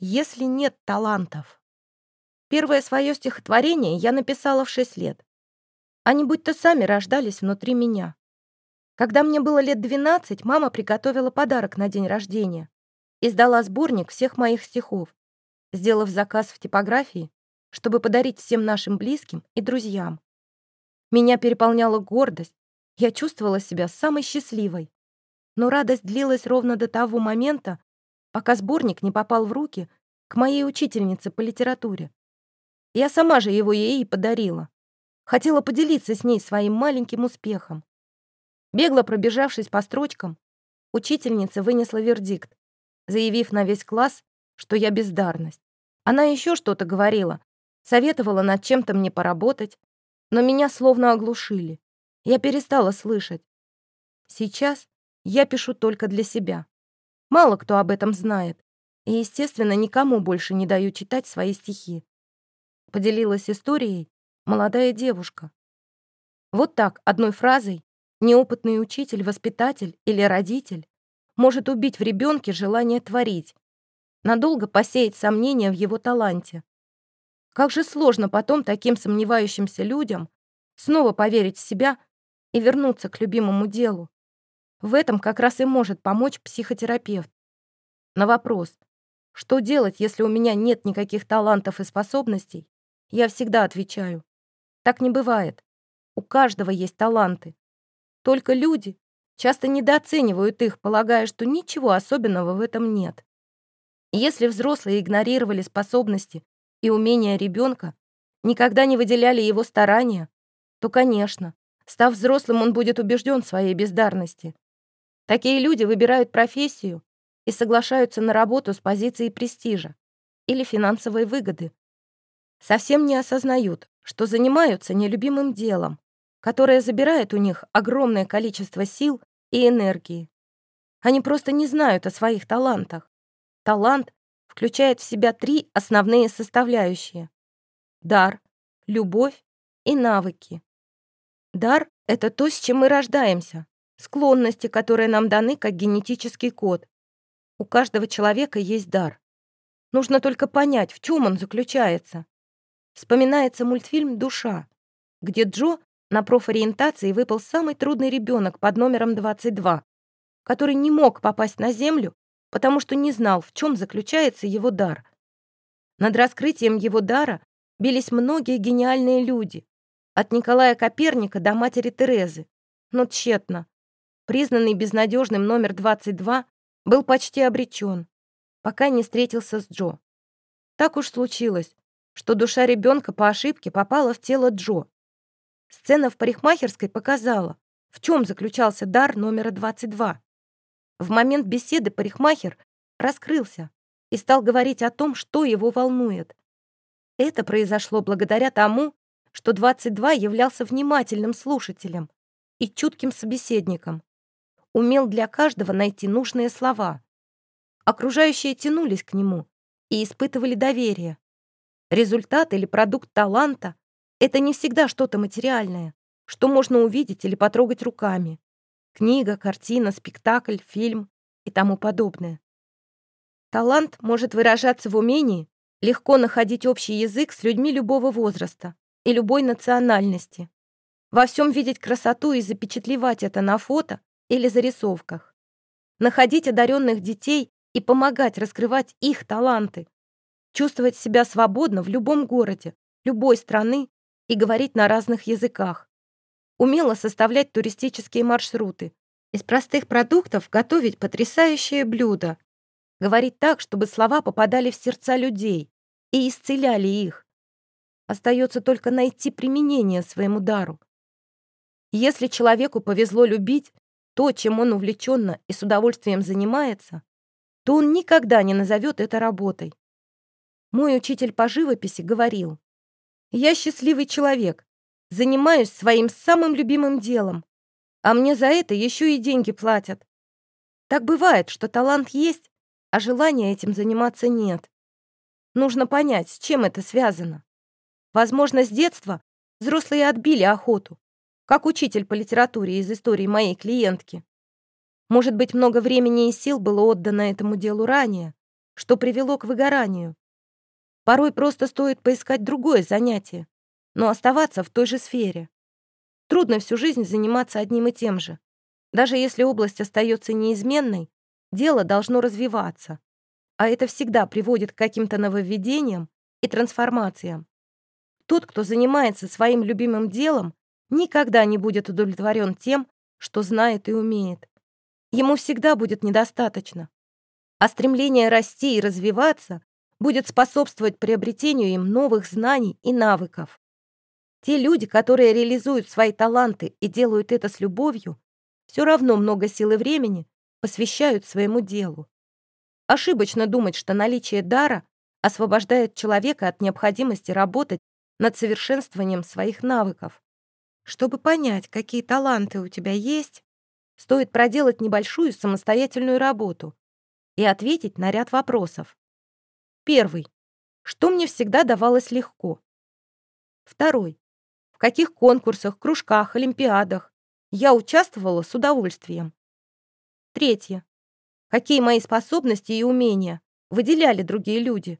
Если нет талантов. Первое свое стихотворение я написала в 6 лет. Они будто сами рождались внутри меня. Когда мне было лет 12, мама приготовила подарок на день рождения. Издала сборник всех моих стихов, сделав заказ в типографии, чтобы подарить всем нашим близким и друзьям. Меня переполняла гордость, я чувствовала себя самой счастливой. Но радость длилась ровно до того момента, пока сборник не попал в руки к моей учительнице по литературе. Я сама же его ей и подарила. Хотела поделиться с ней своим маленьким успехом. Бегло пробежавшись по строчкам, учительница вынесла вердикт, заявив на весь класс, что я бездарность. Она еще что-то говорила, советовала над чем-то мне поработать, но меня словно оглушили. Я перестала слышать. Сейчас я пишу только для себя. Мало кто об этом знает. И, естественно, никому больше не даю читать свои стихи. Поделилась историей молодая девушка. Вот так, одной фразой, неопытный учитель, воспитатель или родитель может убить в ребенке желание творить, надолго посеять сомнения в его таланте. Как же сложно потом таким сомневающимся людям снова поверить в себя и вернуться к любимому делу. В этом как раз и может помочь психотерапевт. На вопрос, что делать, если у меня нет никаких талантов и способностей, я всегда отвечаю. Так не бывает. У каждого есть таланты. Только люди часто недооценивают их, полагая, что ничего особенного в этом нет. Если взрослые игнорировали способности и умения ребенка, никогда не выделяли его старания, то, конечно, став взрослым, он будет убежден в своей бездарности. Такие люди выбирают профессию и соглашаются на работу с позиции престижа или финансовой выгоды. Совсем не осознают, что занимаются нелюбимым делом, которое забирает у них огромное количество сил и энергии. Они просто не знают о своих талантах. Талант включает в себя три основные составляющие. Дар, любовь и навыки. Дар — это то, с чем мы рождаемся, склонности, которые нам даны как генетический код. У каждого человека есть дар. Нужно только понять, в чем он заключается. Вспоминается мультфильм «Душа», где Джо на профориентации выпал самый трудный ребенок под номером 22, который не мог попасть на Землю, потому что не знал, в чем заключается его дар. Над раскрытием его дара бились многие гениальные люди, от Николая Коперника до матери Терезы, но тщетно. Признанный безнадежным номер 22 был почти обречен, пока не встретился с Джо. Так уж случилось, что душа ребенка по ошибке попала в тело Джо. Сцена в парикмахерской показала, в чем заключался дар номера 22. В момент беседы парикмахер раскрылся и стал говорить о том, что его волнует. Это произошло благодаря тому, что 22 являлся внимательным слушателем и чутким собеседником. Умел для каждого найти нужные слова. Окружающие тянулись к нему и испытывали доверие. Результат или продукт таланта — это не всегда что-то материальное, что можно увидеть или потрогать руками. Книга, картина, спектакль, фильм и тому подобное. Талант может выражаться в умении легко находить общий язык с людьми любого возраста и любой национальности. Во всем видеть красоту и запечатлевать это на фото или зарисовках. Находить одаренных детей и помогать раскрывать их таланты. Чувствовать себя свободно в любом городе, любой страны и говорить на разных языках. Умело составлять туристические маршруты. Из простых продуктов готовить потрясающие блюда. Говорить так, чтобы слова попадали в сердца людей и исцеляли их. Остается только найти применение своему дару. Если человеку повезло любить то, чем он увлеченно и с удовольствием занимается, то он никогда не назовет это работой. Мой учитель по живописи говорил, «Я счастливый человек, занимаюсь своим самым любимым делом, а мне за это еще и деньги платят. Так бывает, что талант есть, а желания этим заниматься нет. Нужно понять, с чем это связано. Возможно, с детства взрослые отбили охоту, как учитель по литературе из истории моей клиентки. Может быть, много времени и сил было отдано этому делу ранее, что привело к выгоранию. Порой просто стоит поискать другое занятие, но оставаться в той же сфере. Трудно всю жизнь заниматься одним и тем же. Даже если область остается неизменной, дело должно развиваться. А это всегда приводит к каким-то нововведениям и трансформациям. Тот, кто занимается своим любимым делом, никогда не будет удовлетворен тем, что знает и умеет. Ему всегда будет недостаточно. А стремление расти и развиваться будет способствовать приобретению им новых знаний и навыков. Те люди, которые реализуют свои таланты и делают это с любовью, все равно много сил и времени посвящают своему делу. Ошибочно думать, что наличие дара освобождает человека от необходимости работать над совершенствованием своих навыков. Чтобы понять, какие таланты у тебя есть, стоит проделать небольшую самостоятельную работу и ответить на ряд вопросов. Первый. Что мне всегда давалось легко? Второй. В каких конкурсах, кружках, олимпиадах я участвовала с удовольствием? Третье. Какие мои способности и умения выделяли другие люди?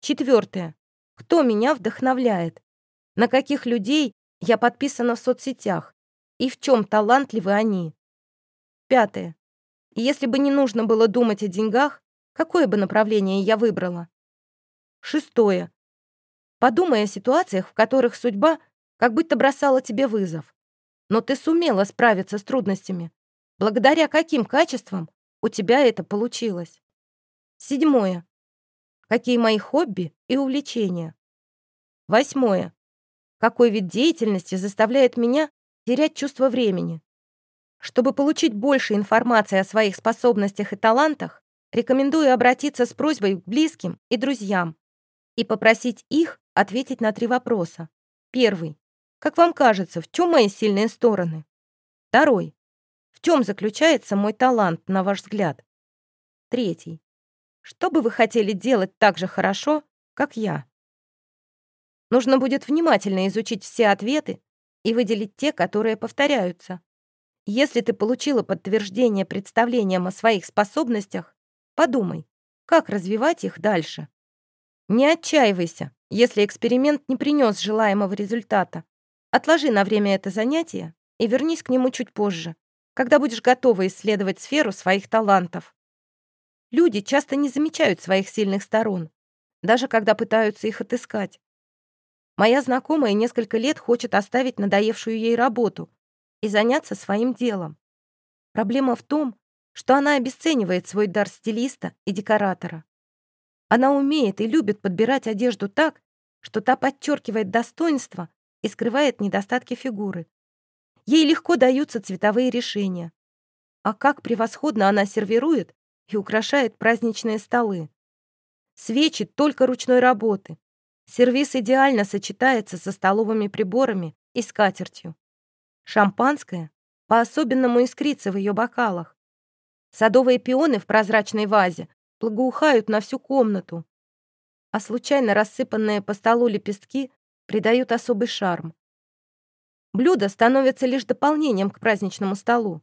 Четвертое. Кто меня вдохновляет? На каких людей я подписана в соцсетях? И в чем талантливы они? Пятое. Если бы не нужно было думать о деньгах, какое бы направление я выбрала? Шестое. Подумай о ситуациях, в которых судьба как будто бросала тебе вызов. Но ты сумела справиться с трудностями. Благодаря каким качествам у тебя это получилось? Седьмое. Какие мои хобби и увлечения? Восьмое. Какой вид деятельности заставляет меня терять чувство времени? Чтобы получить больше информации о своих способностях и талантах, рекомендую обратиться с просьбой к близким и друзьям и попросить их ответить на три вопроса. Первый. Как вам кажется, в чем мои сильные стороны? Второй. В чем заключается мой талант, на ваш взгляд? Третий. Что бы вы хотели делать так же хорошо, как я? Нужно будет внимательно изучить все ответы и выделить те, которые повторяются. Если ты получила подтверждение представлением о своих способностях, подумай, как развивать их дальше. Не отчаивайся, если эксперимент не принес желаемого результата. Отложи на время это занятие и вернись к нему чуть позже, когда будешь готова исследовать сферу своих талантов. Люди часто не замечают своих сильных сторон, даже когда пытаются их отыскать. Моя знакомая несколько лет хочет оставить надоевшую ей работу и заняться своим делом. Проблема в том, что она обесценивает свой дар стилиста и декоратора. Она умеет и любит подбирать одежду так, что та подчеркивает достоинства и скрывает недостатки фигуры. Ей легко даются цветовые решения. А как превосходно она сервирует и украшает праздничные столы. Свечи только ручной работы. Сервис идеально сочетается со столовыми приборами и скатертью. Шампанское по-особенному искрится в ее бокалах. Садовые пионы в прозрачной вазе благоухают на всю комнату, а случайно рассыпанные по столу лепестки придают особый шарм. Блюдо становится лишь дополнением к праздничному столу.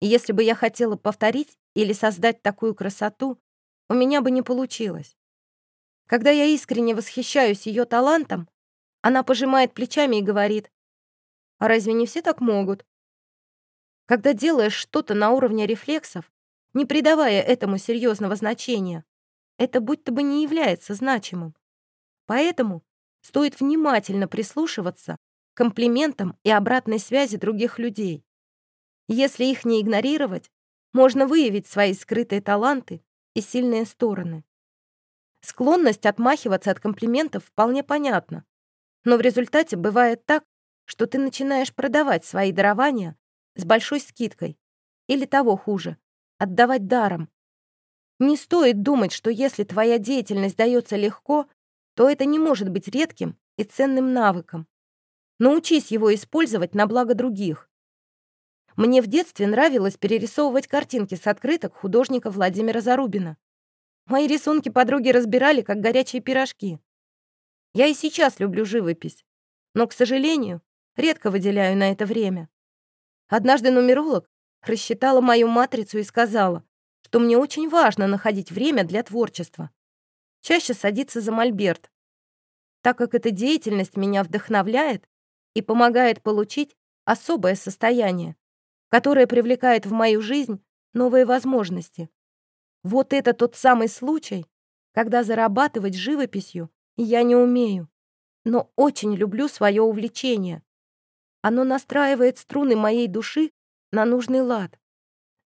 И если бы я хотела повторить или создать такую красоту, у меня бы не получилось. Когда я искренне восхищаюсь ее талантом, она пожимает плечами и говорит, «А разве не все так могут?» Когда делаешь что-то на уровне рефлексов, не придавая этому серьезного значения, это будто бы не является значимым. Поэтому стоит внимательно прислушиваться к комплиментам и обратной связи других людей. Если их не игнорировать, можно выявить свои скрытые таланты и сильные стороны. Склонность отмахиваться от комплиментов вполне понятна, но в результате бывает так, что ты начинаешь продавать свои дарования с большой скидкой или того хуже, отдавать даром. Не стоит думать, что если твоя деятельность дается легко, то это не может быть редким и ценным навыком. Научись его использовать на благо других. Мне в детстве нравилось перерисовывать картинки с открыток художника Владимира Зарубина. Мои рисунки подруги разбирали, как горячие пирожки. Я и сейчас люблю живопись, но, к сожалению, редко выделяю на это время. Однажды нумеролог рассчитала мою матрицу и сказала, что мне очень важно находить время для творчества. Чаще садиться за мольберт, так как эта деятельность меня вдохновляет и помогает получить особое состояние, которое привлекает в мою жизнь новые возможности. Вот это тот самый случай, когда зарабатывать живописью я не умею, но очень люблю свое увлечение. Оно настраивает струны моей души на нужный лад.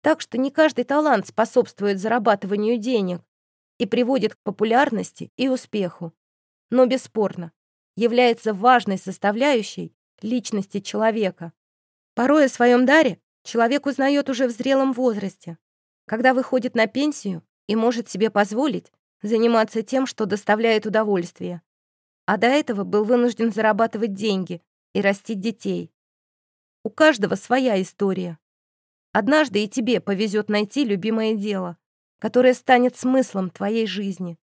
Так что не каждый талант способствует зарабатыванию денег и приводит к популярности и успеху, но бесспорно является важной составляющей личности человека. Порой о своем даре человек узнает уже в зрелом возрасте, когда выходит на пенсию и может себе позволить заниматься тем, что доставляет удовольствие. А до этого был вынужден зарабатывать деньги и растить детей. У каждого своя история. Однажды и тебе повезет найти любимое дело, которое станет смыслом твоей жизни.